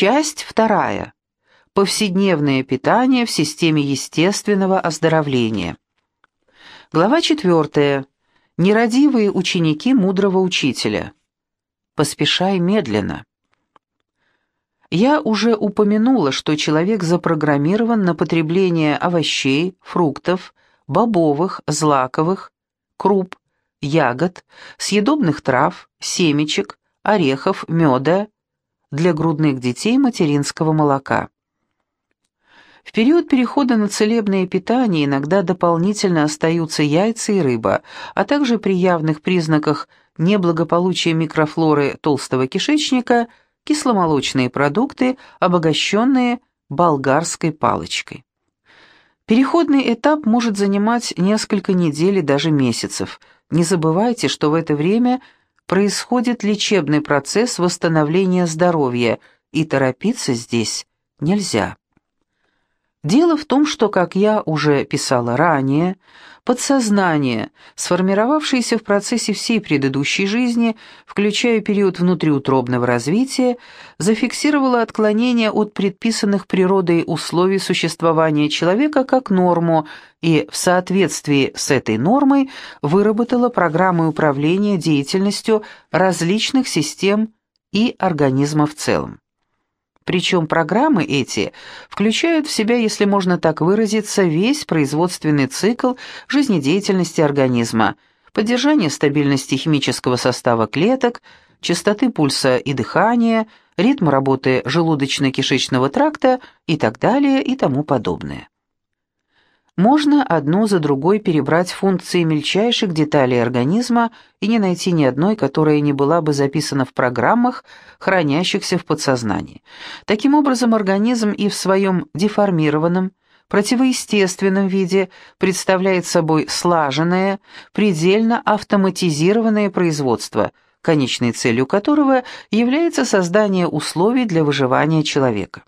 Часть вторая. Повседневное питание в системе естественного оздоровления. Глава четвертая. Нерадивые ученики мудрого учителя. Поспешай медленно. Я уже упомянула, что человек запрограммирован на потребление овощей, фруктов, бобовых, злаковых, круп, ягод, съедобных трав, семечек, орехов, меда для грудных детей материнского молока. В период перехода на целебное питание иногда дополнительно остаются яйца и рыба, а также при явных признаках неблагополучия микрофлоры толстого кишечника кисломолочные продукты, обогащенные болгарской палочкой. Переходный этап может занимать несколько недель и даже месяцев. Не забывайте, что в это время происходит лечебный процесс восстановления здоровья, и торопиться здесь нельзя. Дело в том, что, как я уже писала ранее, подсознание, сформировавшееся в процессе всей предыдущей жизни, включая период внутриутробного развития, зафиксировало отклонение от предписанных природой условий существования человека как норму и в соответствии с этой нормой выработало программы управления деятельностью различных систем и организма в целом. Причем программы эти включают в себя, если можно так выразиться, весь производственный цикл жизнедеятельности организма, поддержание стабильности химического состава клеток, частоты пульса и дыхания, ритм работы желудочно-кишечного тракта и так далее и тому подобное. Можно одну за другой перебрать функции мельчайших деталей организма и не найти ни одной, которая не была бы записана в программах, хранящихся в подсознании. Таким образом, организм и в своем деформированном, противоестественном виде представляет собой слаженное, предельно автоматизированное производство, конечной целью которого является создание условий для выживания человека.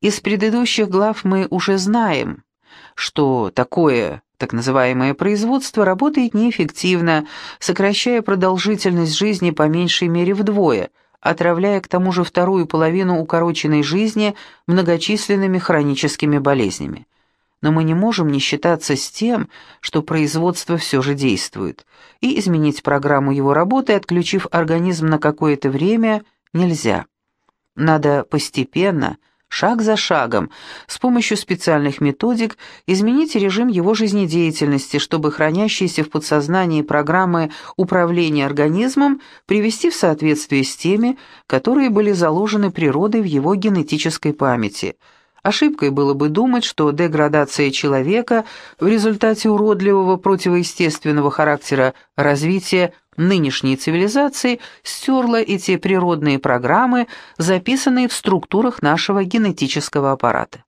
Из предыдущих глав мы уже знаем, что такое так называемое производство работает неэффективно, сокращая продолжительность жизни по меньшей мере вдвое, отравляя к тому же вторую половину укороченной жизни многочисленными хроническими болезнями. Но мы не можем не считаться с тем, что производство все же действует, и изменить программу его работы, отключив организм на какое-то время, нельзя. Надо постепенно – шаг за шагом, с помощью специальных методик, изменить режим его жизнедеятельности, чтобы хранящиеся в подсознании программы управления организмом привести в соответствие с теми, которые были заложены природой в его генетической памяти. Ошибкой было бы думать, что деградация человека в результате уродливого противоестественного характера развития – нынешней цивилизации стерла эти природные программы, записанные в структурах нашего генетического аппарата.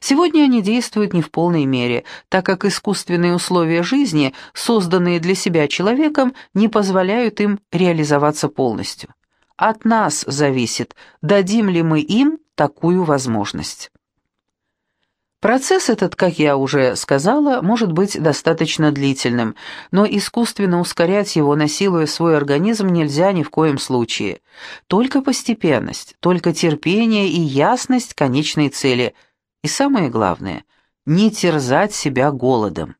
Сегодня они действуют не в полной мере, так как искусственные условия жизни, созданные для себя человеком, не позволяют им реализоваться полностью. От нас зависит, дадим ли мы им такую возможность. Процесс этот, как я уже сказала, может быть достаточно длительным, но искусственно ускорять его, насилуя свой организм, нельзя ни в коем случае. Только постепенность, только терпение и ясность конечной цели. И самое главное – не терзать себя голодом.